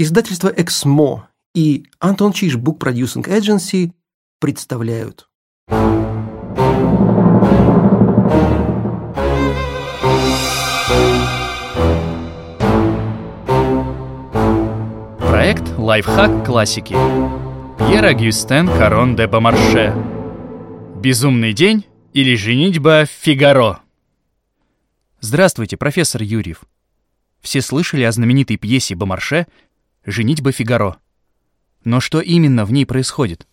Издательство «Эксмо» и Антон Чиш Book Producing Agency представляют. Проект «Лайфхак классики». Пьер Агюстен Карон де Бомарше. «Безумный день» или «Женитьба Фигаро». Здравствуйте, профессор Юрьев. Все слышали о знаменитой пьесе Бомарше «Женитьба Фигаро». Но что именно в ней происходит?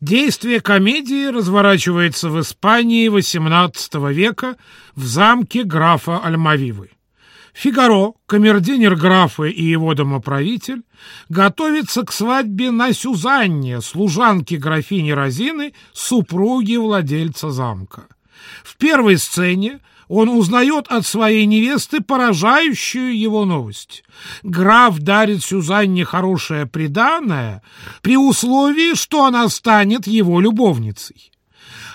Действие комедии разворачивается в Испании XVIII века в замке графа Альмавивы. Фигаро, камердинер графа и его домоправитель, готовится к свадьбе на Сюзанне, служанке графини Розины, супруги владельца замка. В первой сцене он узнает от своей невесты поражающую его новость. Граф дарит Сюзанне хорошее приданое при условии, что она станет его любовницей.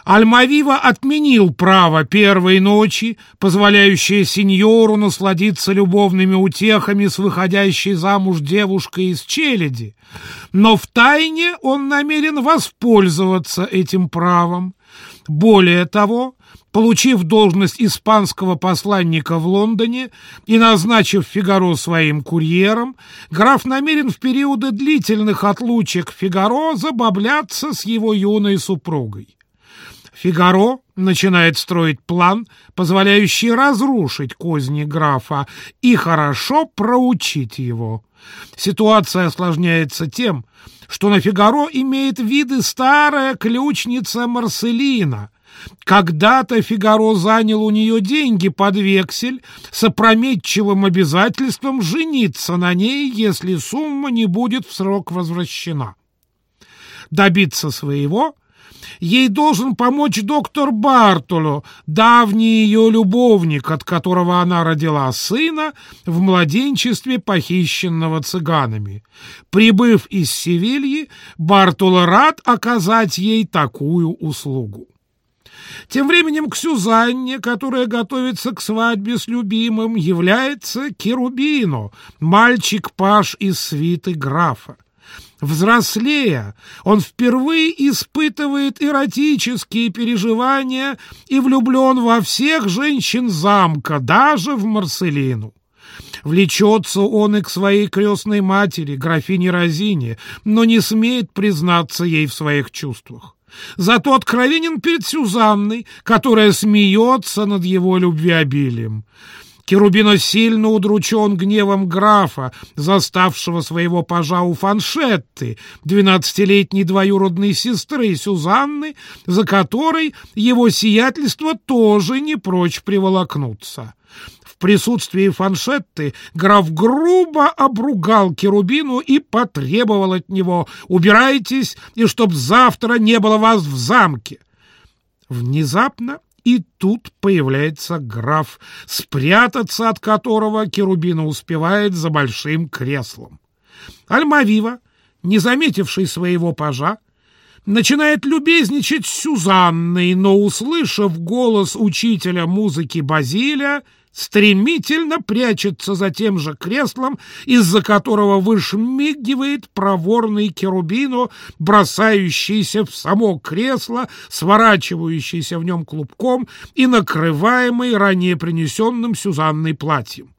Альмавива отменил право первой ночи, позволяющее сеньору насладиться любовными утехами с выходящей замуж девушкой из челяди, но в тайне он намерен воспользоваться этим правом. Более того, Получив должность испанского посланника в Лондоне и назначив Фигаро своим курьером, граф намерен в периоды длительных отлучек Фигаро забавляться с его юной супругой. Фигаро начинает строить план, позволяющий разрушить козни графа и хорошо проучить его. Ситуация осложняется тем, что на Фигаро имеет виды старая ключница Марселина — когда-то Фигаро занял у нее деньги под вексель с опрометчивым обязательством жениться на ней, если сумма не будет в срок возвращена. Добиться своего ей должен помочь доктор Бартоло, давний ее любовник, от которого она родила сына в младенчестве, похищенного цыганами. Прибыв из Севильи, Бартоло рад оказать ей такую услугу. Тем временем к Сюзанне, которая готовится к свадьбе с любимым, является Керубино, мальчик-паш из свиты графа. Взрослея, он впервые испытывает эротические переживания и влюблен во всех женщин замка, даже в Марселину. Влечется он и к своей крестной матери, графине Розине, но не смеет признаться ей в своих чувствах. Зато откровенен перед Сюзанной, которая смеется над его любвеобилием. Керубино сильно удручен гневом графа, заставшего своего пажа у фаншетты, двенадцатилетней двоюродной сестры Сюзанны, за которой его сиятельство тоже не прочь приволокнуться. В присутствии фаншетты граф грубо обругал Керубину и потребовал от него «Убирайтесь, и чтоб завтра не было вас в замке». Внезапно и тут появляется граф, спрятаться от которого Керубина успевает за большим креслом. Альмавива, не заметивший своего пажа, начинает любезничать с Сюзанной, но, услышав голос учителя музыки Базиля, стремительно прячется за тем же креслом, из-за которого вышмигивает проворный керубино, бросающийся в само кресло, сворачивающийся в нем клубком и накрываемый ранее принесенным Сюзанной платьем.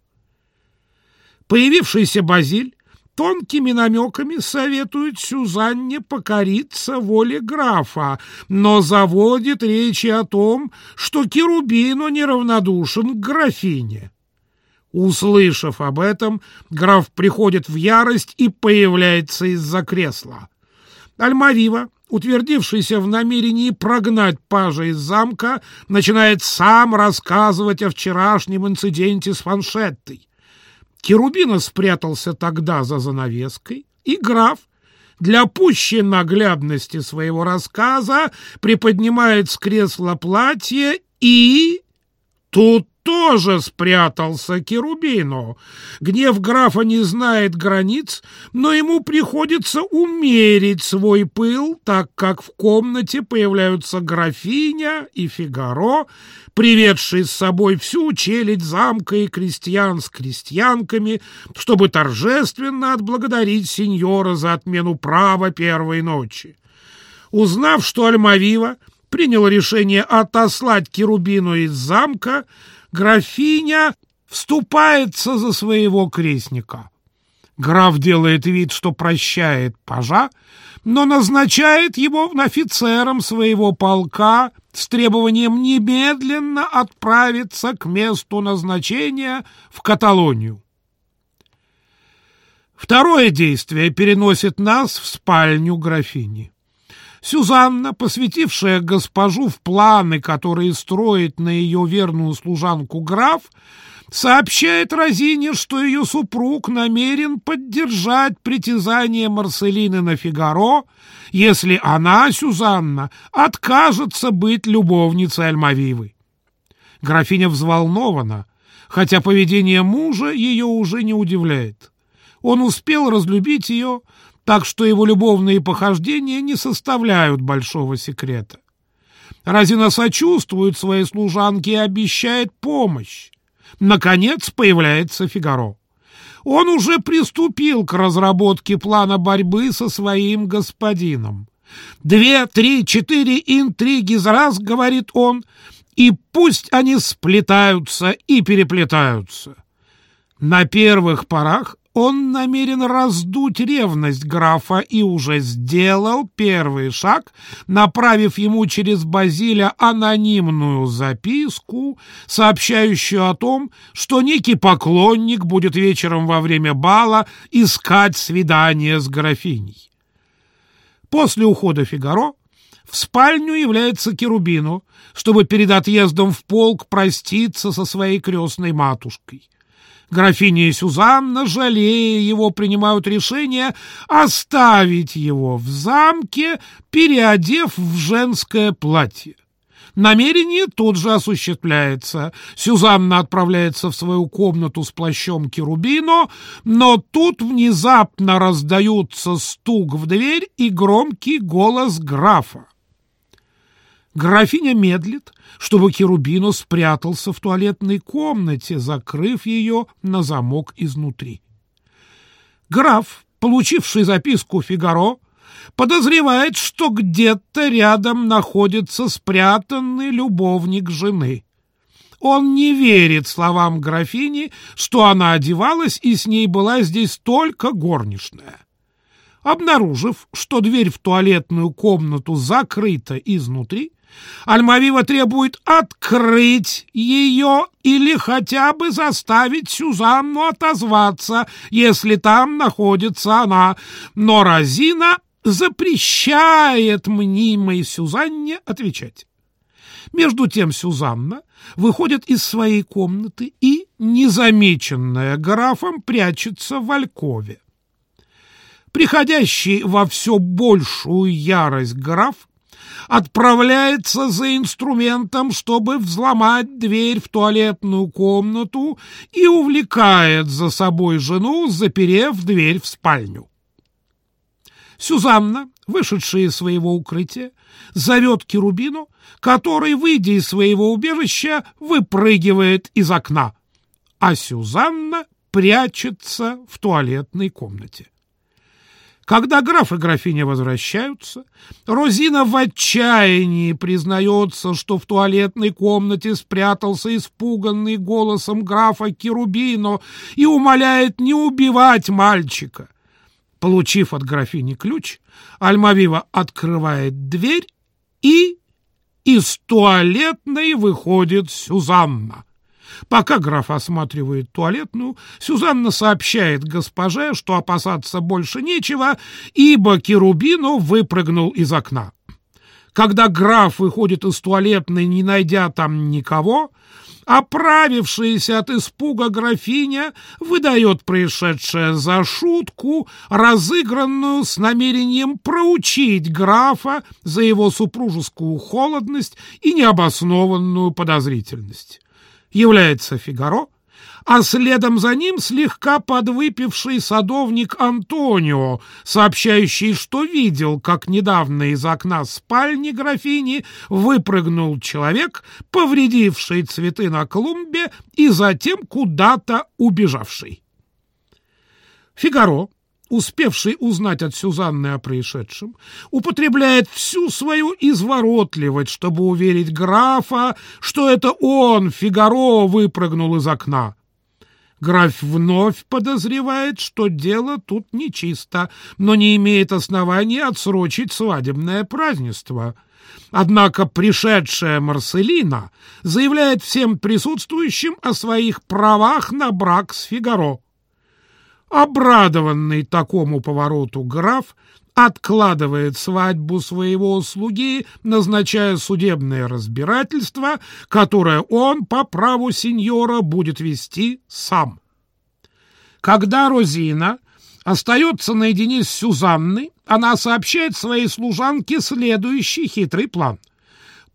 Появившийся Базиль тонкими намеками советует Сюзанне покориться воле графа, но заводит речи о том, что Керубину неравнодушен к графине. Услышав об этом, граф приходит в ярость и появляется из-за кресла. Альмавива, утвердившийся в намерении прогнать пажа из замка, начинает сам рассказывать о вчерашнем инциденте с фаншеттой. Керубина спрятался тогда за занавеской, и граф для пущей наглядности своего рассказа приподнимает с кресла платье и... Тут тоже спрятался Керубино. Гнев графа не знает границ, но ему приходится умерить свой пыл, так как в комнате появляются графиня и Фигаро, приведшие с собой всю челядь замка и крестьян с крестьянками, чтобы торжественно отблагодарить сеньора за отмену права первой ночи. Узнав, что Альмавива принял решение отослать Керубину из замка, графиня вступается за своего крестника. Граф делает вид, что прощает пажа, но назначает его офицером своего полка с требованием немедленно отправиться к месту назначения в Каталонию. Второе действие переносит нас в спальню графини. Сюзанна, посвятившая госпожу в планы, которые строит на ее верную служанку граф, сообщает Розине, что ее супруг намерен поддержать притязание Марселины на Фигаро, если она, Сюзанна, откажется быть любовницей Альмавивы. Графиня взволнована, хотя поведение мужа ее уже не удивляет. Он успел разлюбить ее, так что его любовные похождения не составляют большого секрета. Разина сочувствует своей служанке и обещает помощь. Наконец появляется Фигаро. Он уже приступил к разработке плана борьбы со своим господином. «Две, три, четыре интриги за раз», — говорит он, — «и пусть они сплетаются и переплетаются». На первых порах он намерен раздуть ревность графа и уже сделал первый шаг, направив ему через Базиля анонимную записку, сообщающую о том, что некий поклонник будет вечером во время бала искать свидание с графиней. После ухода Фигаро в спальню является Керубину, чтобы перед отъездом в полк проститься со своей крестной матушкой. Графиня и Сюзанна, жалея его, принимают решение оставить его в замке, переодев в женское платье. Намерение тут же осуществляется. Сюзанна отправляется в свою комнату с плащом Керубино, но тут внезапно раздаются стук в дверь и громкий голос графа. Графиня медлит, чтобы Керубино спрятался в туалетной комнате, закрыв ее на замок изнутри. Граф, получивший записку Фигаро, подозревает, что где-то рядом находится спрятанный любовник жены. Он не верит словам графини, что она одевалась и с ней была здесь только горничная. Обнаружив, что дверь в туалетную комнату закрыта изнутри, Альмавива требует открыть ее или хотя бы заставить Сюзанну отозваться, если там находится она. Но Розина запрещает мнимой Сюзанне отвечать. Между тем Сюзанна выходит из своей комнаты и, незамеченная графом, прячется в Алькове. Приходящий во все большую ярость граф отправляется за инструментом, чтобы взломать дверь в туалетную комнату и увлекает за собой жену, заперев дверь в спальню. Сюзанна, вышедшая из своего укрытия, зовет Керубину, который, выйдя из своего убежища, выпрыгивает из окна, а Сюзанна прячется в туалетной комнате. Когда граф и графиня возвращаются, Розина в отчаянии признается, что в туалетной комнате спрятался испуганный голосом графа Керубино и умоляет не убивать мальчика. Получив от графини ключ, Альмавива открывает дверь и из туалетной выходит Сюзанна. Пока граф осматривает туалетную, Сюзанна сообщает госпоже, что опасаться больше нечего, ибо Керубину выпрыгнул из окна. Когда граф выходит из туалетной, не найдя там никого, оправившаяся от испуга графиня выдает происшедшее за шутку, разыгранную с намерением проучить графа за его супружескую холодность и необоснованную подозрительность. Является Фигаро, а следом за ним слегка подвыпивший садовник Антонио, сообщающий, что видел, как недавно из окна спальни графини выпрыгнул человек, повредивший цветы на клумбе и затем куда-то убежавший. Фигаро, успевший узнать от Сюзанны о происшедшем, употребляет всю свою изворотливость, чтобы уверить графа, что это он, Фигаро, выпрыгнул из окна. Граф вновь подозревает, что дело тут нечисто, но не имеет основания отсрочить свадебное празднество. Однако пришедшая Марселина заявляет всем присутствующим о своих правах на брак с Фигаро. Обрадованный такому повороту граф откладывает свадьбу своего слуги, назначая судебное разбирательство, которое он по праву сеньора будет вести сам. Когда Розина остается наедине с Сюзанной, она сообщает своей служанке следующий хитрый план.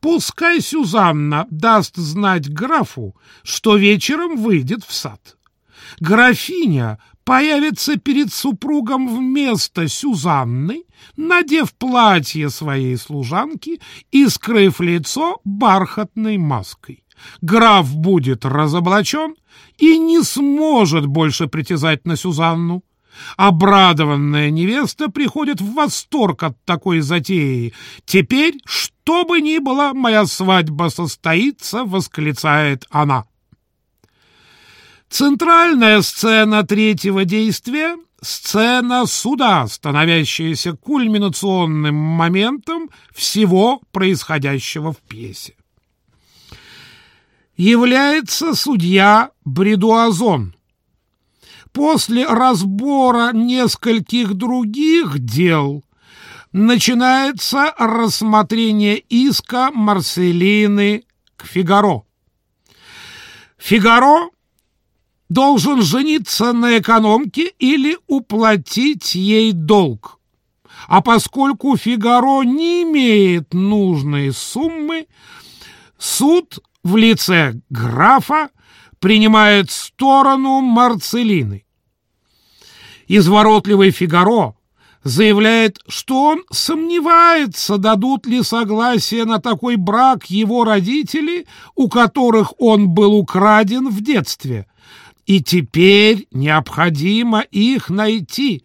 Пускай Сюзанна даст знать графу, что вечером выйдет в сад. Графиня появится перед супругом вместо Сюзанны, надев платье своей служанки и скрыв лицо бархатной маской. Граф будет разоблачен и не сможет больше притязать на Сюзанну. Обрадованная невеста приходит в восторг от такой затеи. «Теперь, что бы ни было, моя свадьба состоится», — восклицает она. Центральная сцена третьего действия — сцена суда, становящаяся кульминационным моментом всего происходящего в пьесе. Является судья Бредуазон. После разбора нескольких других дел начинается рассмотрение иска Марселины к Фигаро. Фигаро должен жениться на экономке или уплатить ей долг. А поскольку Фигаро не имеет нужной суммы, суд в лице графа принимает сторону Марцелины. Изворотливый Фигаро заявляет, что он сомневается, дадут ли согласие на такой брак его родители, у которых он был украден в детстве – и теперь необходимо их найти.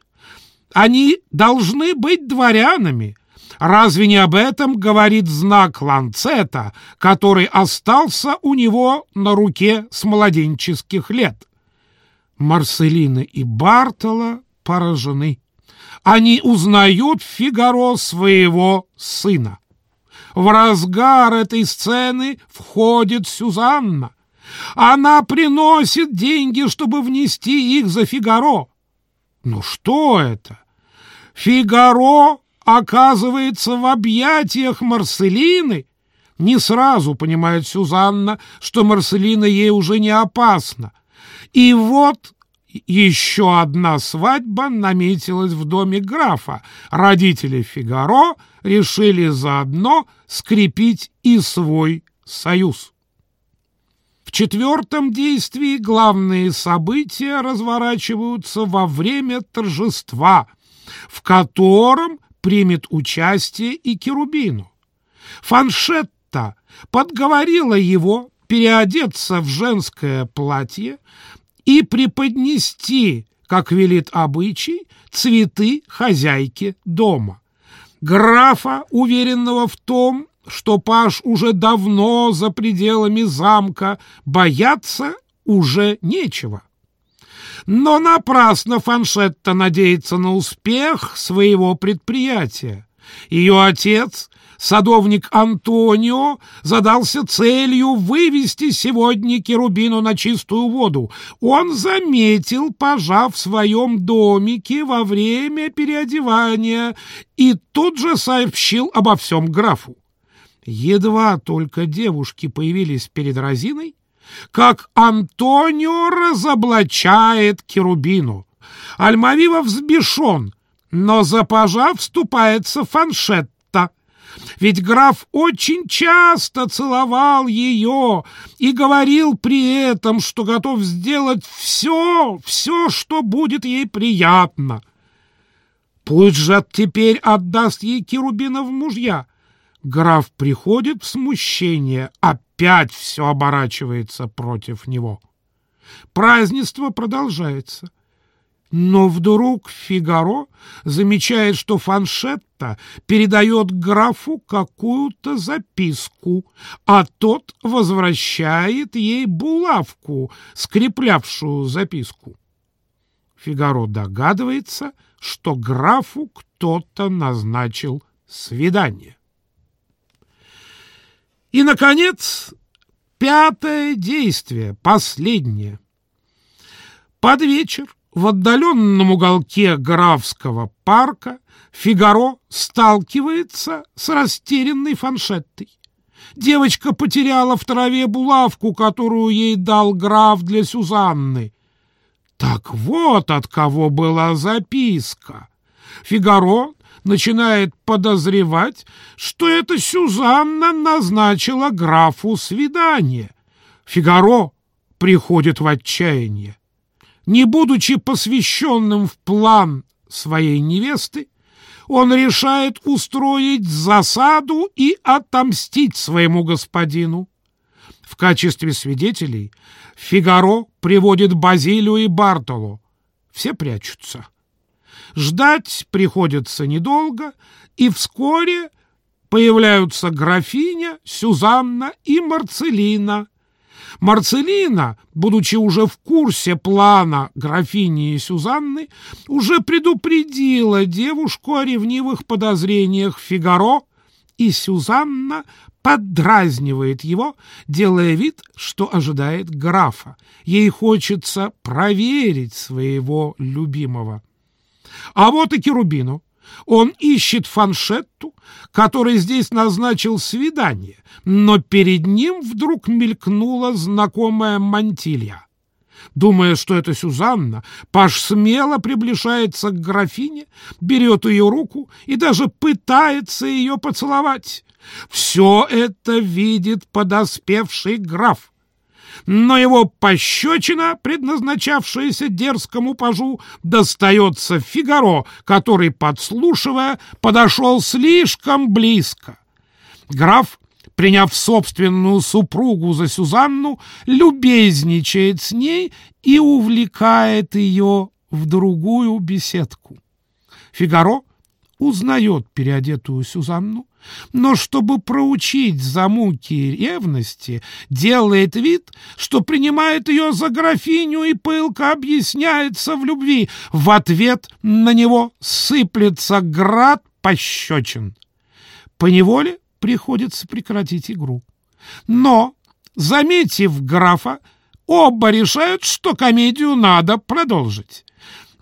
Они должны быть дворянами. Разве не об этом говорит знак ланцета, который остался у него на руке с младенческих лет? Марселина и Бартола поражены. Они узнают Фигаро своего сына. В разгар этой сцены входит Сюзанна. Она приносит деньги, чтобы внести их за Фигаро. Ну что это? Фигаро оказывается в объятиях Марселины. Не сразу понимает Сюзанна, что Марселина ей уже не опасна. И вот еще одна свадьба наметилась в доме графа. Родители Фигаро решили заодно скрепить и свой союз. В четвертом действии главные события разворачиваются во время торжества, в котором примет участие и Керубину. Фаншетта подговорила его переодеться в женское платье и преподнести, как велит обычай, цветы хозяйке дома. Графа, уверенного в том, что Паш уже давно за пределами замка, бояться уже нечего. Но напрасно Фаншетта надеется на успех своего предприятия. Ее отец, садовник Антонио, задался целью вывести сегодня Керубину на чистую воду. Он заметил пожа в своем домике во время переодевания и тут же сообщил обо всем графу. Едва только девушки появились перед Розиной, как Антонио разоблачает Керубину. Альмавива взбешен, но за пажа вступается фаншетта. Ведь граф очень часто целовал ее и говорил при этом, что готов сделать все, все, что будет ей приятно. Пусть же теперь отдаст ей Керубина в мужья. Граф приходит в смущение, опять все оборачивается против него. Празднество продолжается. Но вдруг Фигаро замечает, что Фаншетта передает графу какую-то записку, а тот возвращает ей булавку, скреплявшую записку. Фигаро догадывается, что графу кто-то назначил свидание. И, наконец, пятое действие, последнее. Под вечер в отдаленном уголке графского парка Фигаро сталкивается с растерянной фаншеттой. Девочка потеряла в траве булавку, которую ей дал граф для Сюзанны. Так вот от кого была записка. Фигаро начинает подозревать, что это Сюзанна назначила графу свидание. Фигаро приходит в отчаяние. Не будучи посвященным в план своей невесты, он решает устроить засаду и отомстить своему господину. В качестве свидетелей Фигаро приводит Базилию и Бартоло. Все прячутся. Ждать приходится недолго, и вскоре появляются графиня, Сюзанна и Марцелина. Марцелина, будучи уже в курсе плана графини и Сюзанны, уже предупредила девушку о ревнивых подозрениях Фигаро, и Сюзанна поддразнивает его, делая вид, что ожидает графа. Ей хочется проверить своего любимого. А вот и Керубину. Он ищет фаншетту, который здесь назначил свидание, но перед ним вдруг мелькнула знакомая мантилья. Думая, что это Сюзанна, Паш смело приближается к графине, берет ее руку и даже пытается ее поцеловать. Все это видит подоспевший граф но его пощечина, предназначавшаяся дерзкому пажу, достается Фигаро, который, подслушивая, подошел слишком близко. Граф, приняв собственную супругу за Сюзанну, любезничает с ней и увлекает ее в другую беседку. Фигаро узнает переодетую Сюзанну, но чтобы проучить за муки ревности, делает вид, что принимает ее за графиню и пылко объясняется в любви. В ответ на него сыплется град пощечин. Поневоле приходится прекратить игру. Но, заметив графа, оба решают, что комедию надо продолжить.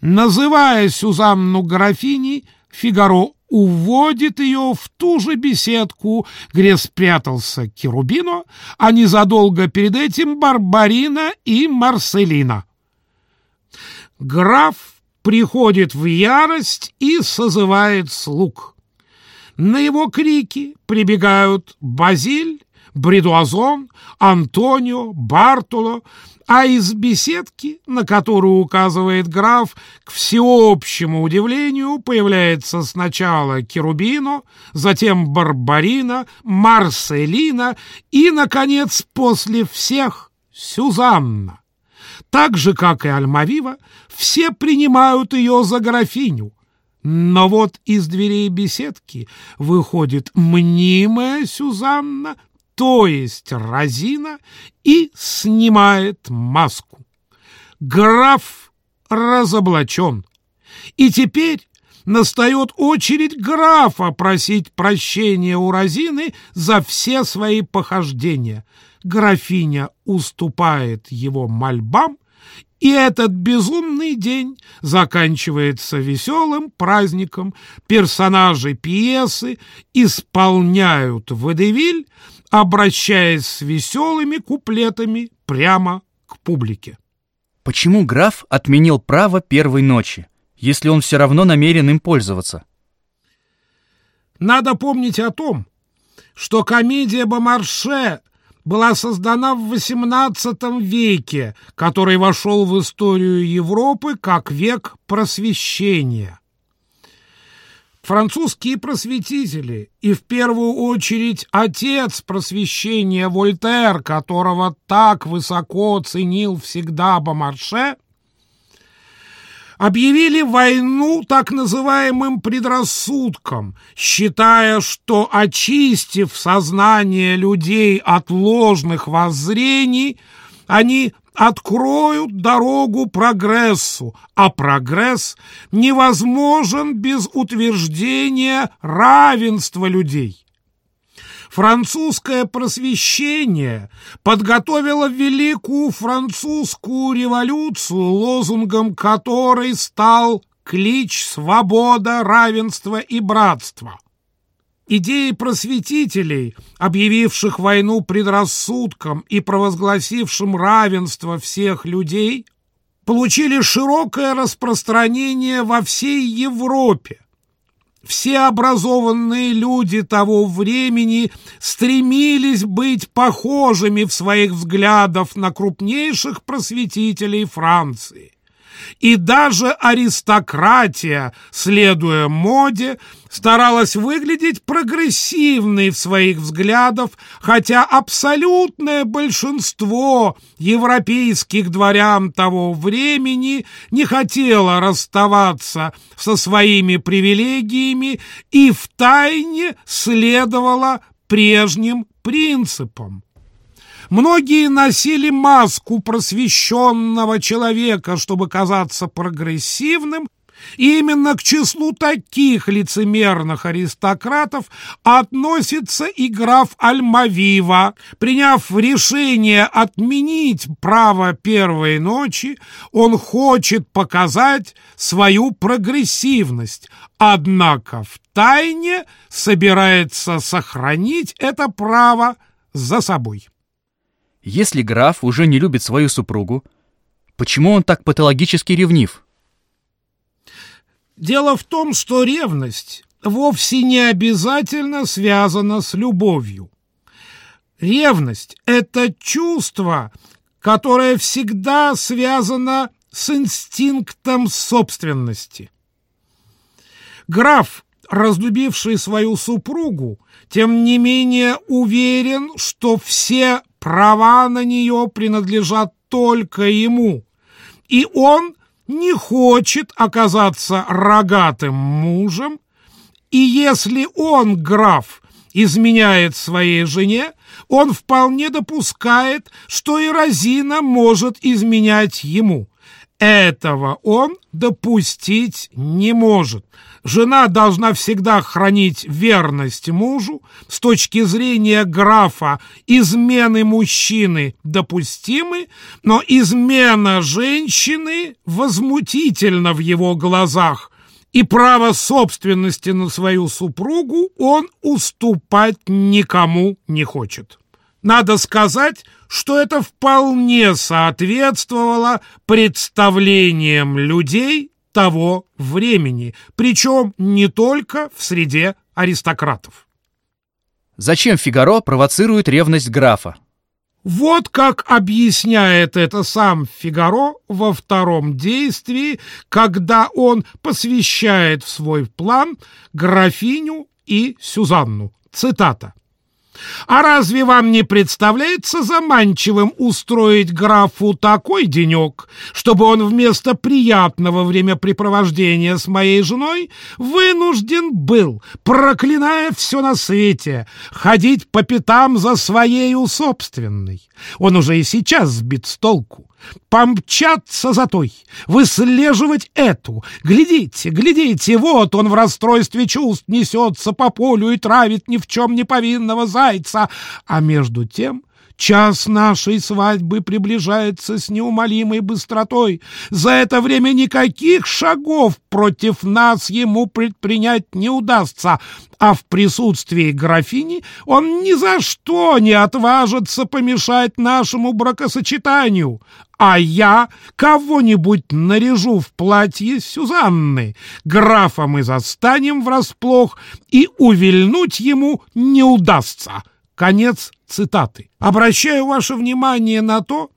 Называя Сюзанну графиней, Фигаро уводит ее в ту же беседку, где спрятался Керубино, а незадолго перед этим Барбарина и Марселина. Граф приходит в ярость и созывает слуг. На его крики прибегают Базиль, Бредуазон, Антонио, Бартоло, а из беседки, на которую указывает граф, к всеобщему удивлению появляется сначала Керубино, затем Барбарина, Марселина и, наконец, после всех Сюзанна. Так же, как и Альмавива, все принимают ее за графиню. Но вот из дверей беседки выходит мнимая Сюзанна то есть Розина, и снимает маску. Граф разоблачен. И теперь настает очередь графа просить прощения у Розины за все свои похождения. Графиня уступает его мольбам, и этот безумный день заканчивается веселым праздником. Персонажи пьесы исполняют водевиль, обращаясь с веселыми куплетами прямо к публике. Почему граф отменил право первой ночи, если он все равно намерен им пользоваться? Надо помнить о том, что комедия Бомарше была создана в XVIII веке, который вошел в историю Европы как век просвещения. Французские просветители, и в первую очередь отец просвещения Вольтер, которого так высоко ценил всегда Бомарше, объявили войну так называемым предрассудкам, считая, что, очистив сознание людей от ложных воззрений, они откроют дорогу прогрессу, а прогресс невозможен без утверждения равенства людей. Французское просвещение подготовило Великую Французскую революцию, лозунгом которой стал клич «Свобода, равенство и братство». Идеи просветителей, объявивших войну предрассудкам и провозгласившим равенство всех людей, получили широкое распространение во всей Европе, все образованные люди того времени стремились быть похожими в своих взглядах на крупнейших просветителей Франции. И даже аристократия, следуя моде, старалась выглядеть прогрессивной в своих взглядах, хотя абсолютное большинство европейских дворян того времени не хотело расставаться со своими привилегиями и втайне следовало прежним принципам. Многие носили маску просвещенного человека, чтобы казаться прогрессивным, и именно к числу таких лицемерных аристократов относится и граф Альмавива. Приняв решение отменить право первой ночи, он хочет показать свою прогрессивность, однако в тайне собирается сохранить это право за собой. Если граф уже не любит свою супругу, почему он так патологически ревнив? Дело в том, что ревность вовсе не обязательно связана с любовью. Ревность — это чувство, которое всегда связано с инстинктом собственности. Граф, разлюбивший свою супругу, тем не менее уверен, что все Права на нее принадлежат только ему, и он не хочет оказаться рогатым мужем, и если он, граф, изменяет своей жене, он вполне допускает, что и Розина может изменять ему. Этого он допустить не может. Жена должна всегда хранить верность мужу. С точки зрения графа измены мужчины допустимы, но измена женщины возмутительна в его глазах, и право собственности на свою супругу он уступать никому не хочет. Надо сказать, что это вполне соответствовало представлениям людей того времени, причем не только в среде аристократов. Зачем Фигаро провоцирует ревность графа? Вот как объясняет это сам Фигаро во втором действии, когда он посвящает в свой план графиню и Сюзанну. Цитата. А разве вам не представляется заманчивым устроить графу такой денек, чтобы он вместо приятного времяпрепровождения с моей женой вынужден был, проклиная все на свете, ходить по пятам за своею собственной? Он уже и сейчас сбит с толку помчаться за той, выслеживать эту. Глядите, глядите, вот он в расстройстве чувств несется по полю и травит ни в чем не повинного зайца. А между тем Час нашей свадьбы приближается с неумолимой быстротой. За это время никаких шагов против нас ему предпринять не удастся, а в присутствии графини он ни за что не отважится помешать нашему бракосочетанию, а я кого-нибудь наряжу в платье Сюзанны. Графа мы застанем врасплох, и увильнуть ему не удастся». Конец цитаты. Обращаю ваше внимание на то,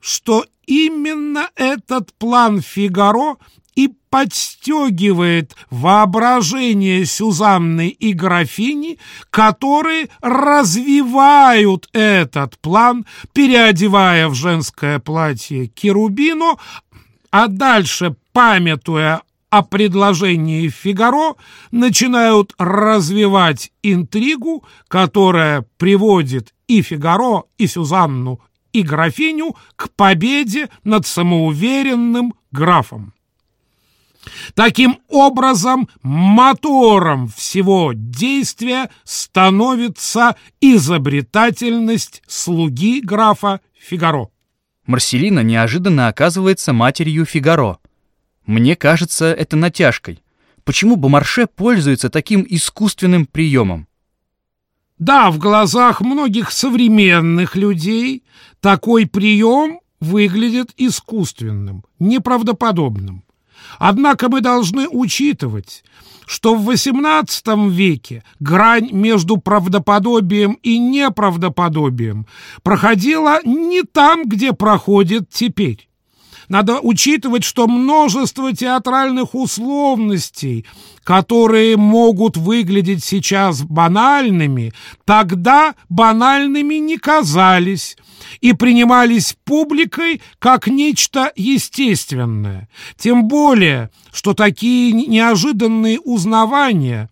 что именно этот план Фигаро и подстегивает воображение Сюзанны и графини, которые развивают этот план, переодевая в женское платье Керубино, а дальше, памятуя о предложении Фигаро, начинают развивать интригу, которая приводит и Фигаро, и Сюзанну, и графиню к победе над самоуверенным графом. Таким образом, мотором всего действия становится изобретательность слуги графа Фигаро. Марселина неожиданно оказывается матерью Фигаро. Мне кажется, это натяжкой. Почему Бомарше пользуется таким искусственным приемом? Да, в глазах многих современных людей такой прием выглядит искусственным, неправдоподобным. Однако мы должны учитывать, что в XVIII веке грань между правдоподобием и неправдоподобием проходила не там, где проходит теперь. Надо учитывать, что множество театральных условностей, которые могут выглядеть сейчас банальными, тогда банальными не казались, и принимались публикой как нечто естественное. Тем более, что такие неожиданные узнавания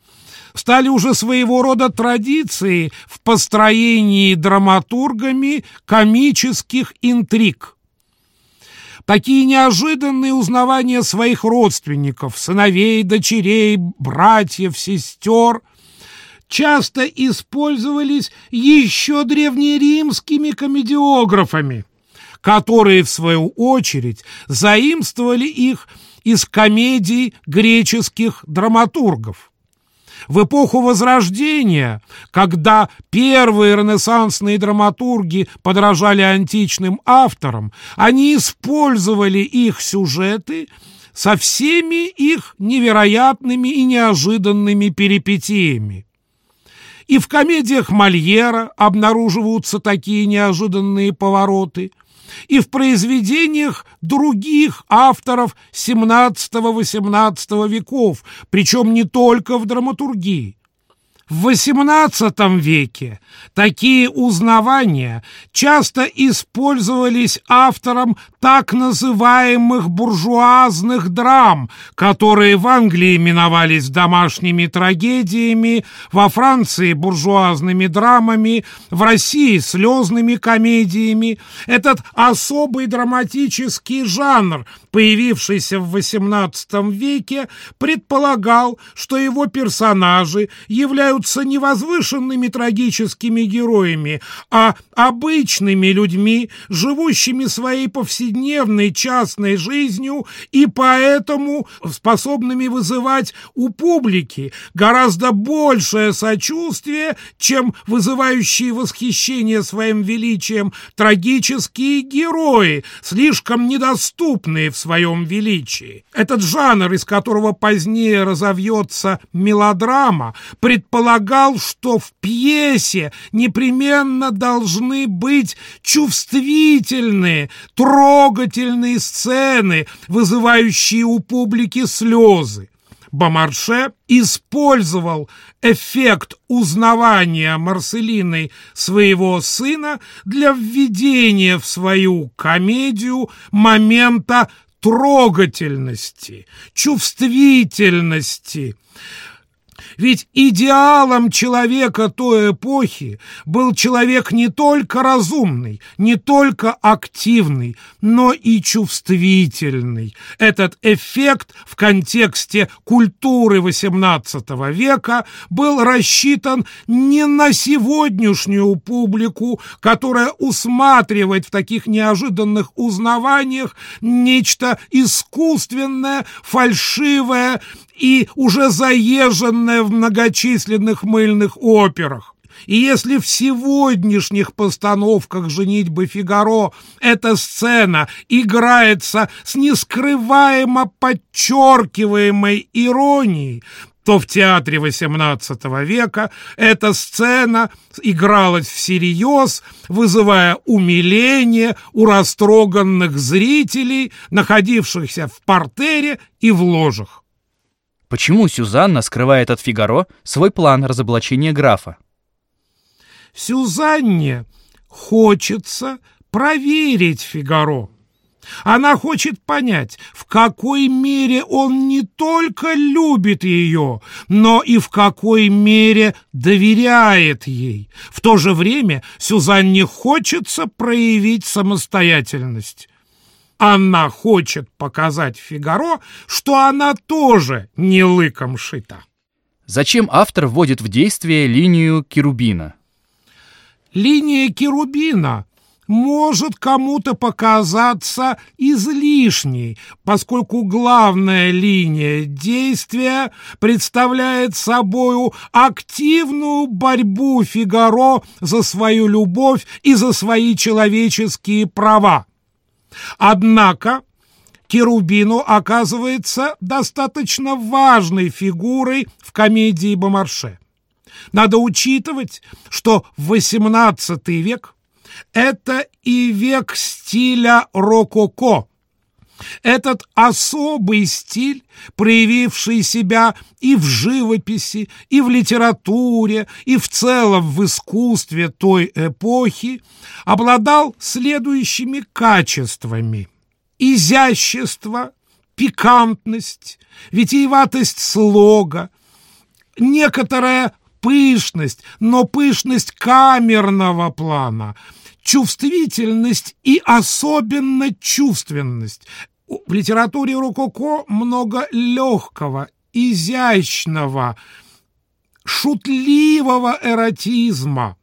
стали уже своего рода традицией в построении драматургами комических интриг. Такие неожиданные узнавания своих родственников, сыновей, дочерей, братьев, сестер – часто использовались еще древнеримскими комедиографами, которые, в свою очередь, заимствовали их из комедий греческих драматургов. В эпоху Возрождения, когда первые ренессансные драматурги подражали античным авторам, они использовали их сюжеты со всеми их невероятными и неожиданными перипетиями. И в комедиях Мольера обнаруживаются такие неожиданные повороты, и в произведениях других авторов XVII-XVIII веков, причем не только в драматургии. В XVIII веке такие узнавания часто использовались автором так называемых буржуазных драм, которые в Англии именовались домашними трагедиями, во Франции буржуазными драмами, в России слезными комедиями. Этот особый драматический жанр, появившийся в XVIII веке, предполагал, что его персонажи являются не возвышенными трагическими героями, а обычными людьми, живущими своей повседневной повседневной частной жизнью и поэтому способными вызывать у публики гораздо большее сочувствие, чем вызывающие восхищение своим величием трагические герои, слишком недоступные в своем величии. Этот жанр, из которого позднее разовьется мелодрама, предполагал, что в пьесе непременно должны быть чувствительные, трогательные, трогательные сцены, вызывающие у публики слезы. Бомарше использовал эффект узнавания Марселиной своего сына для введения в свою комедию момента трогательности, чувствительности, Ведь идеалом человека той эпохи был человек не только разумный, не только активный, но и чувствительный. Этот эффект в контексте культуры XVIII века был рассчитан не на сегодняшнюю публику, которая усматривает в таких неожиданных узнаваниях нечто искусственное, фальшивое и уже заезженная в многочисленных мыльных операх. И если в сегодняшних постановках «Женитьбы Фигаро» эта сцена играется с нескрываемо подчеркиваемой иронией, то в театре XVIII века эта сцена игралась всерьез, вызывая умиление у растроганных зрителей, находившихся в портере и в ложах. Почему Сюзанна скрывает от Фигаро свой план разоблачения графа? Сюзанне хочется проверить Фигаро. Она хочет понять, в какой мере он не только любит ее, но и в какой мере доверяет ей. В то же время Сюзанне хочется проявить самостоятельность. Она хочет показать Фигаро, что она тоже не лыком шита. Зачем автор вводит в действие линию Керубина? Линия Керубина может кому-то показаться излишней, поскольку главная линия действия представляет собою активную борьбу Фигаро за свою любовь и за свои человеческие права. Однако Керубину оказывается достаточно важной фигурой в комедии Бомарше. Надо учитывать, что XVIII век – это и век стиля рококо. Этот особый стиль, проявивший себя и в живописи, и в литературе, и в целом в искусстве той эпохи, обладал следующими качествами. Изящество, пикантность, витиеватость слога, некоторая пышность, но пышность камерного плана, чувствительность и особенно чувственность. В литературе рококо много легкого, изящного, шутливого эротизма –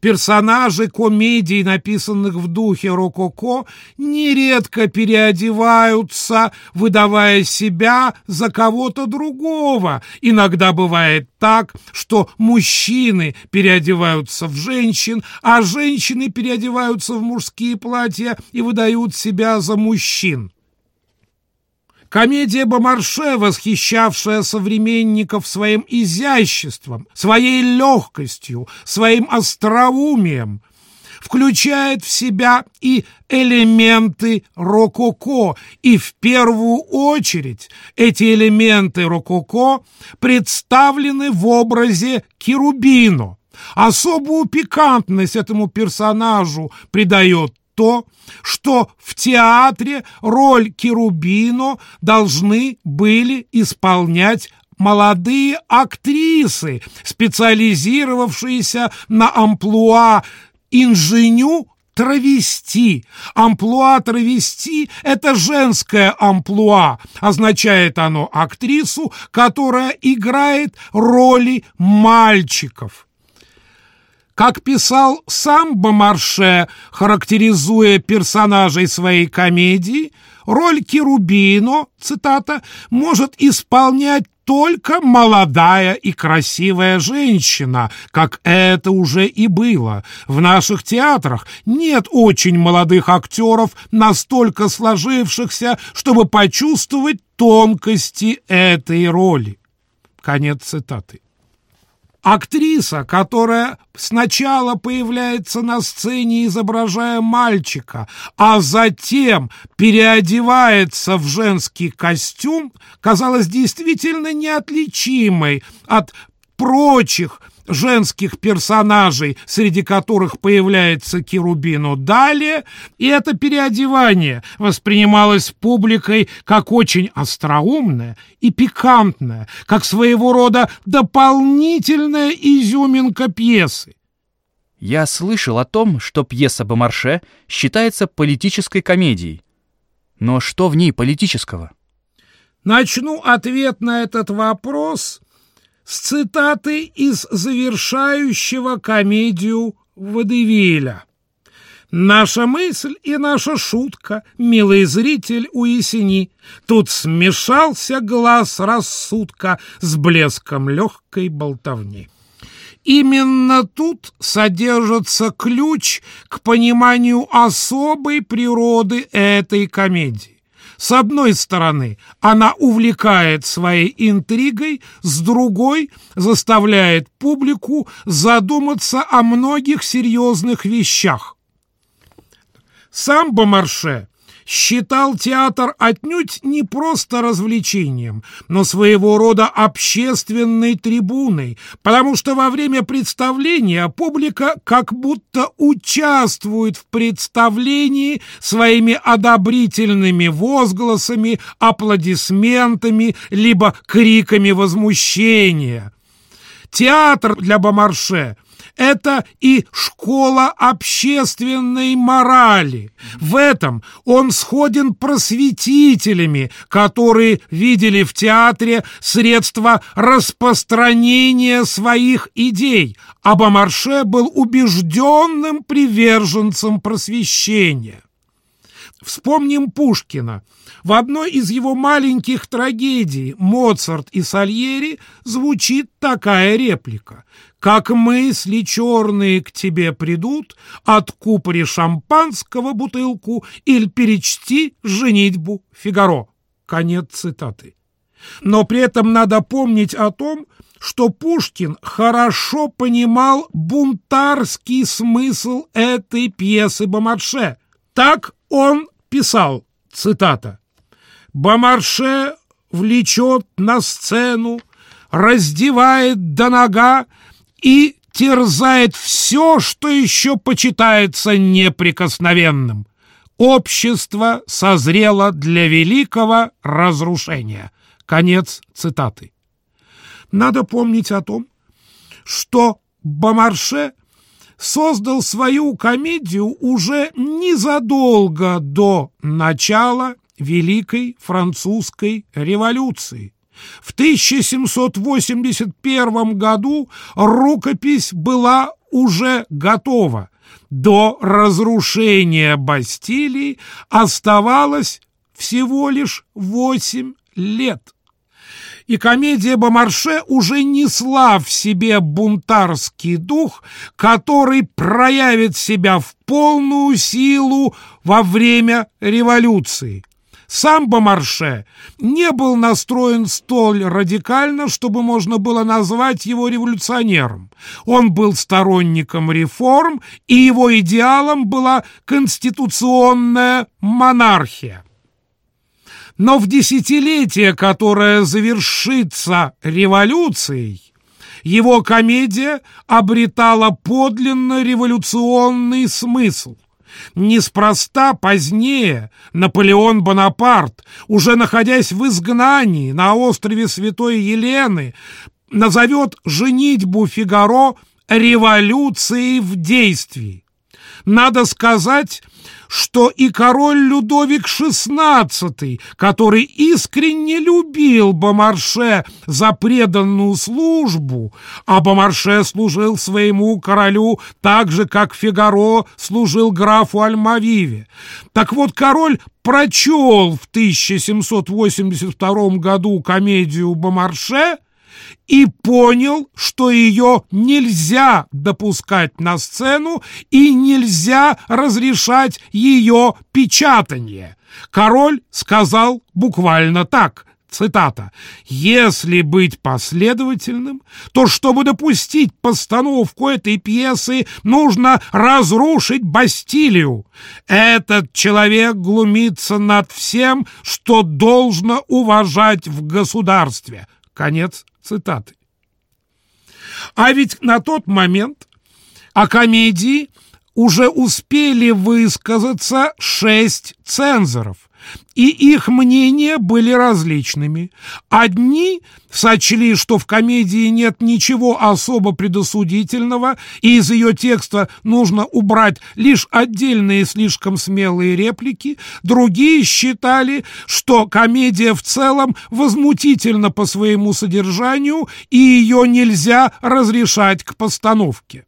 Персонажи комедий, написанных в духе рококо, нередко переодеваются, выдавая себя за кого-то другого. Иногда бывает так, что мужчины переодеваются в женщин, а женщины переодеваются в мужские платья и выдают себя за мужчин. Комедия Бомарше, восхищавшая современников своим изяществом, своей легкостью, своим остроумием, включает в себя и элементы рококо, и в первую очередь эти элементы рококо представлены в образе Кирубино. Особую пикантность этому персонажу придает то, что в театре роль Керубино должны были исполнять молодые актрисы, специализировавшиеся на амплуа инженю травести. Амплуа травести – это женское амплуа. Означает оно актрису, которая играет роли мальчиков. Как писал сам Бомарше, характеризуя персонажей своей комедии, роль Керубино, цитата, может исполнять только молодая и красивая женщина, как это уже и было. В наших театрах нет очень молодых актеров, настолько сложившихся, чтобы почувствовать тонкости этой роли. Конец цитаты. Актриса, которая сначала появляется на сцене, изображая мальчика, а затем переодевается в женский костюм, казалась действительно неотличимой от прочих женских персонажей, среди которых появляется Кирубино далее, и это переодевание воспринималось публикой как очень остроумное и пикантное, как своего рода дополнительная изюминка пьесы. Я слышал о том, что пьеса Бомарше считается политической комедией. Но что в ней политического? Начну ответ на этот вопрос с цитаты из завершающего комедию Водевиля. Наша мысль и наша шутка, милый зритель, уясни, Тут смешался глаз рассудка с блеском легкой болтовни. Именно тут содержится ключ к пониманию особой природы этой комедии. С одной стороны, она увлекает своей интригой, с другой заставляет публику задуматься о многих серьезных вещах. Сам Бомарше считал театр отнюдь не просто развлечением, но своего рода общественной трибуной, потому что во время представления публика как будто участвует в представлении своими одобрительными возгласами, аплодисментами, либо криками возмущения. Театр для Бомарше это и школа общественной морали. В этом он сходен просветителями, которые видели в театре средства распространения своих идей, а Бомарше был убежденным приверженцем просвещения. Вспомним Пушкина. В одной из его маленьких трагедий «Моцарт и Сальери» звучит такая реплика. «Как мысли черные к тебе придут, откупори шампанского бутылку или перечти женитьбу Фигаро». Конец цитаты. Но при этом надо помнить о том, что Пушкин хорошо понимал бунтарский смысл этой пьесы Бомарше. Так он писал, цитата, «Бомарше влечет на сцену, раздевает до нога и терзает все, что еще почитается неприкосновенным. Общество созрело для великого разрушения». Конец цитаты. Надо помнить о том, что Бомарше – создал свою комедию уже незадолго до начала Великой Французской революции. В 1781 году рукопись была уже готова. До разрушения Бастилии оставалось всего лишь восемь лет и комедия Бомарше уже несла в себе бунтарский дух, который проявит себя в полную силу во время революции. Сам Бомарше не был настроен столь радикально, чтобы можно было назвать его революционером. Он был сторонником реформ, и его идеалом была конституционная монархия. Но в десятилетие, которое завершится революцией, его комедия обретала подлинно революционный смысл. Неспроста позднее Наполеон Бонапарт, уже находясь в изгнании на острове Святой Елены, назовет женитьбу Фигаро революцией в действии. Надо сказать, что и король Людовик XVI, который искренне любил Бомарше за преданную службу, а Бомарше служил своему королю так же, как Фигаро служил графу Альмавиве. Так вот, король прочел в 1782 году комедию Бомарше и понял, что ее нельзя допускать на сцену и нельзя разрешать ее печатание. Король сказал буквально так, цитата, «Если быть последовательным, то чтобы допустить постановку этой пьесы, нужно разрушить Бастилию. Этот человек глумится над всем, что должно уважать в государстве». Конец цитаты. А ведь на тот момент о комедии уже успели высказаться шесть цензоров, и их мнения были различными. Одни сочли, что в комедии нет ничего особо предосудительного, и из ее текста нужно убрать лишь отдельные слишком смелые реплики, другие считали, что комедия в целом возмутительна по своему содержанию, и ее нельзя разрешать к постановке.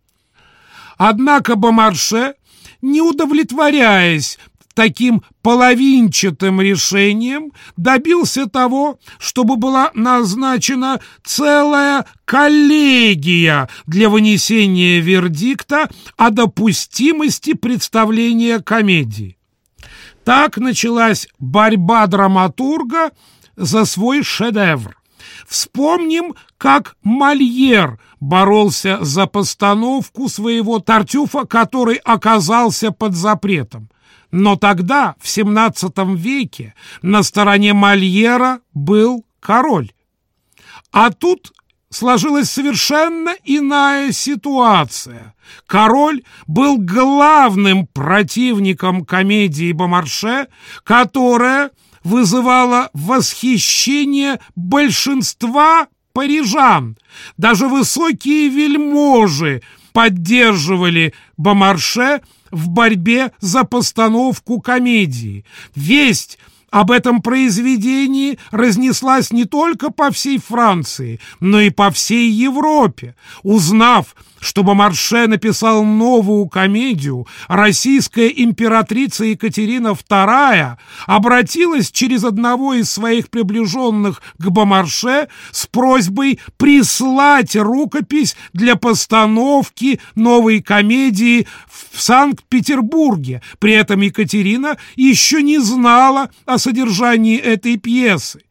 Однако Бомарше, не удовлетворяясь таким половинчатым решением добился того, чтобы была назначена целая коллегия для вынесения вердикта о допустимости представления комедии. Так началась борьба драматурга за свой шедевр. Вспомним, как Мольер боролся за постановку своего Тартюфа, который оказался под запретом. Но тогда, в XVII веке, на стороне Мольера был король. А тут сложилась совершенно иная ситуация. Король был главным противником комедии Бомарше, которая вызывала восхищение большинства парижан. Даже высокие вельможи поддерживали Бомарше в борьбе за постановку комедии. Весть об этом произведении разнеслась не только по всей Франции, но и по всей Европе. Узнав, что Бомарше написал новую комедию, российская императрица Екатерина II обратилась через одного из своих приближенных к Бомарше с просьбой прислать рукопись для постановки новой комедии в Санкт-Петербурге. При этом Екатерина еще не знала о содержании этой пьесы.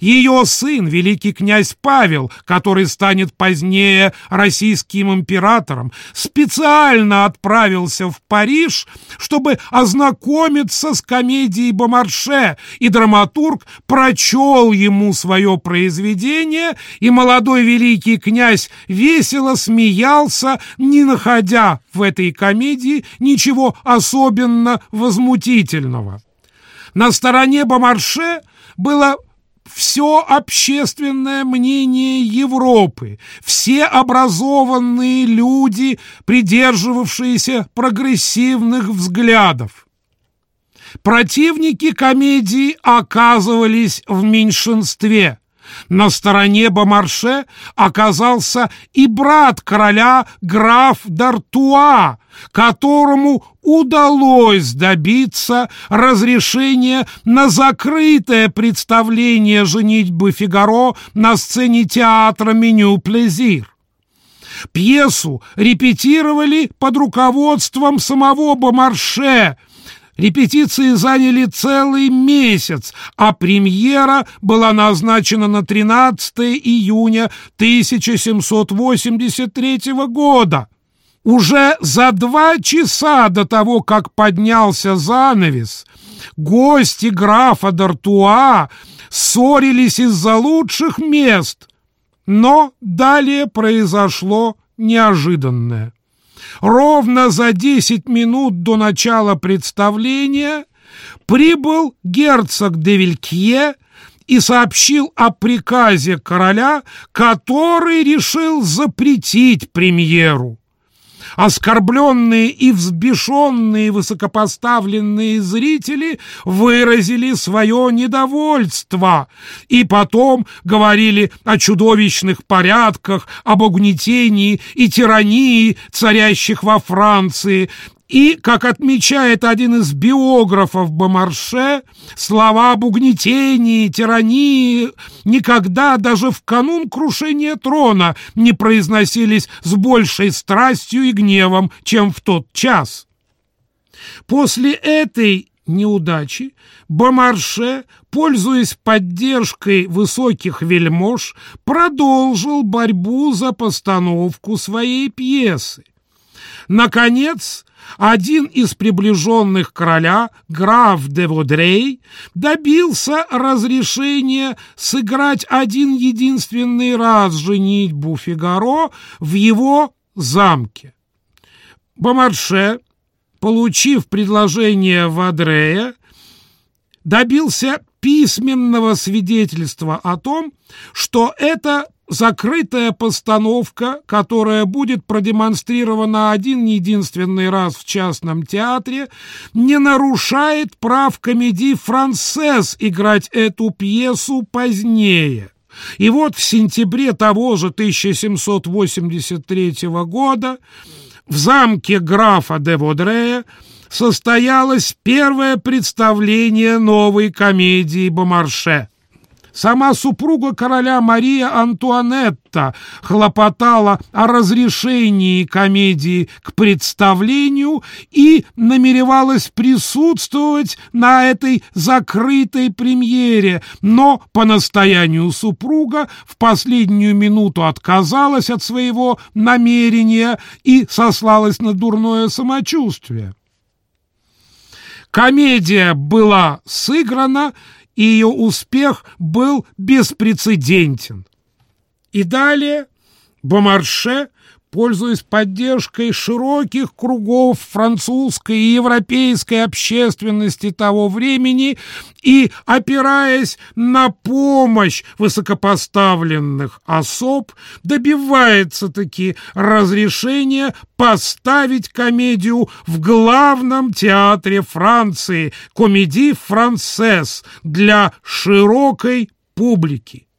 Ее сын, великий князь Павел, который станет позднее российским императором, специально отправился в Париж, чтобы ознакомиться с комедией Бомарше, и драматург прочел ему свое произведение, и молодой великий князь весело смеялся, не находя в этой комедии ничего особенно возмутительного. На стороне Бомарше было все общественное мнение Европы, все образованные люди, придерживавшиеся прогрессивных взглядов. Противники комедии оказывались в меньшинстве. На стороне Бомарше оказался и брат короля граф Д'Артуа, которому удалось добиться разрешения на закрытое представление «Женитьбы Фигаро» на сцене театра «Меню Плезир». Пьесу репетировали под руководством самого Бомарше – Репетиции заняли целый месяц, а премьера была назначена на 13 июня 1783 года. Уже за два часа до того, как поднялся занавес, гости графа Д'Артуа ссорились из-за лучших мест, но далее произошло неожиданное. Ровно за десять минут до начала представления прибыл герцог де Вилькье и сообщил о приказе короля, который решил запретить премьеру. Оскорбленные и взбешенные высокопоставленные зрители выразили свое недовольство и потом говорили о чудовищных порядках, об угнетении и тирании, царящих во Франции, и, как отмечает один из биографов Бомарше, слова об угнетении, тирании никогда даже в канун крушения трона не произносились с большей страстью и гневом, чем в тот час. После этой неудачи Бомарше, пользуясь поддержкой высоких вельмож, продолжил борьбу за постановку своей пьесы. Наконец, один из приближенных короля, граф де Водрей, добился разрешения сыграть один единственный раз женитьбу Фигаро в его замке. Бомарше, получив предложение Вадрея, добился письменного свидетельства о том, что это закрытая постановка, которая будет продемонстрирована один единственный раз в частном театре, не нарушает прав комедии «Францесс» играть эту пьесу позднее. И вот в сентябре того же 1783 года в замке графа де Водрея состоялось первое представление новой комедии «Бомарше». Сама супруга короля Мария Антуанетта хлопотала о разрешении комедии к представлению и намеревалась присутствовать на этой закрытой премьере, но по настоянию супруга в последнюю минуту отказалась от своего намерения и сослалась на дурное самочувствие. Комедия была сыграна, и ее успех был беспрецедентен. И далее Бомарше пользуясь поддержкой широких кругов французской и европейской общественности того времени и опираясь на помощь высокопоставленных особ, добивается-таки разрешения поставить комедию в главном театре Франции «Комедий Францесс» для широкой публики.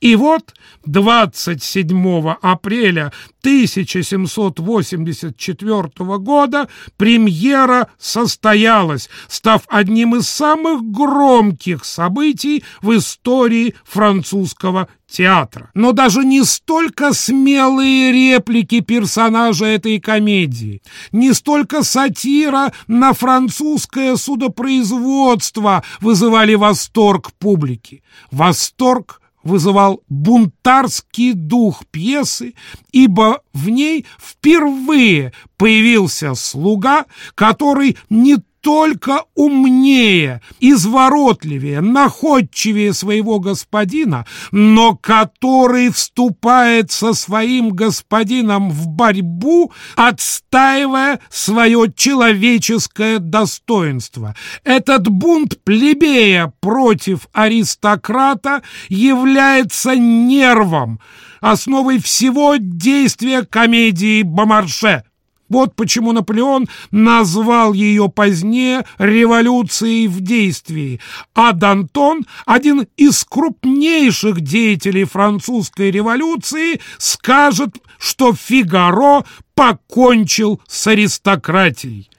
И вот 27 апреля 1784 года премьера состоялась, став одним из самых громких событий в истории французского театра. Но даже не столько смелые реплики персонажа этой комедии, не столько сатира на французское судопроизводство вызывали восторг публики. Восторг – вызывал бунтарский дух пьесы, ибо в ней впервые появился слуга, который не только умнее, изворотливее, находчивее своего господина, но который вступает со своим господином в борьбу, отстаивая свое человеческое достоинство. Этот бунт плебея против аристократа является нервом, основой всего действия комедии Бомарше. Вот почему Наполеон назвал ее позднее революцией в действии, а Д'Антон, один из крупнейших деятелей французской революции, скажет, что Фигаро покончил с аристократией.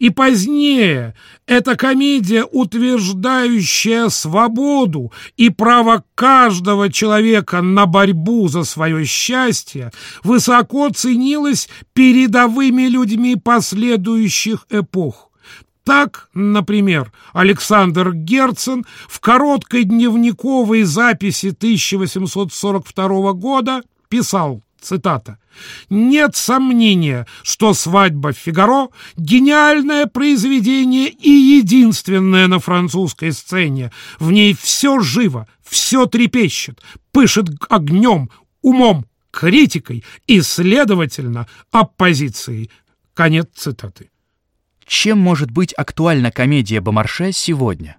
И позднее эта комедия, утверждающая свободу и право каждого человека на борьбу за свое счастье, высоко ценилась передовыми людьми последующих эпох. Так, например, Александр Герцен в короткой дневниковой записи 1842 года писал Цитата. «Нет сомнения, что «Свадьба Фигаро» — гениальное произведение и единственное на французской сцене. В ней все живо, все трепещет, пышет огнем, умом, критикой и, следовательно, оппозицией». Конец цитаты. Чем может быть актуальна комедия Бомарше сегодня?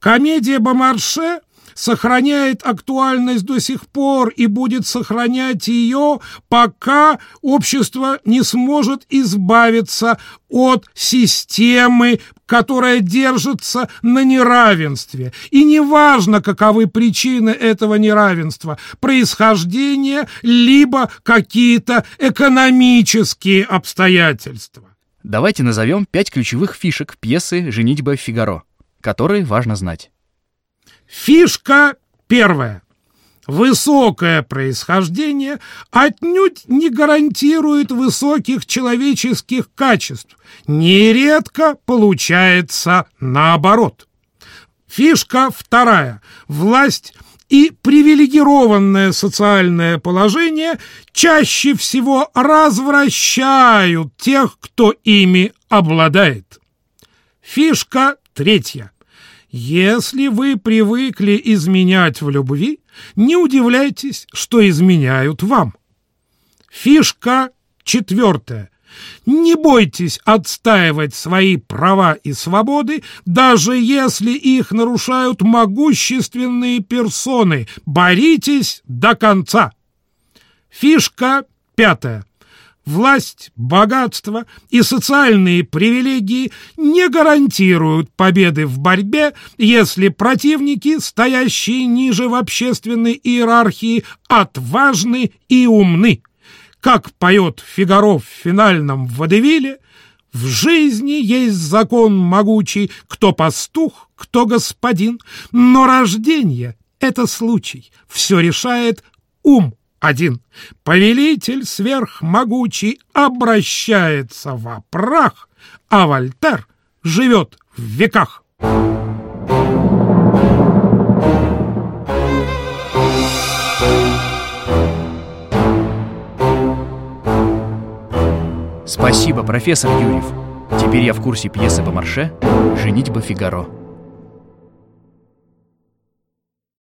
Комедия Бомарше — сохраняет актуальность до сих пор и будет сохранять ее, пока общество не сможет избавиться от системы, которая держится на неравенстве. И неважно, каковы причины этого неравенства, происхождение, либо какие-то экономические обстоятельства. Давайте назовем пять ключевых фишек пьесы «Женитьба Фигаро», которые важно знать. Фишка первая. Высокое происхождение отнюдь не гарантирует высоких человеческих качеств. Нередко получается наоборот. Фишка вторая. Власть и привилегированное социальное положение чаще всего развращают тех, кто ими обладает. Фишка третья. Если вы привыкли изменять в любви, не удивляйтесь, что изменяют вам. Фишка четвертая. Не бойтесь отстаивать свои права и свободы, даже если их нарушают могущественные персоны. Боритесь до конца. Фишка пятая. Власть, богатство и социальные привилегии не гарантируют победы в борьбе, если противники, стоящие ниже в общественной иерархии, отважны и умны. Как поет Фигаро в финальном водевиле, в жизни есть закон могучий, кто пастух, кто господин, но рождение — это случай, все решает ум один. Повелитель сверхмогучий обращается во прах, а Вольтер живет в веках. Спасибо, профессор Юрьев. Теперь я в курсе пьесы Бомарше «Женитьба Фигаро».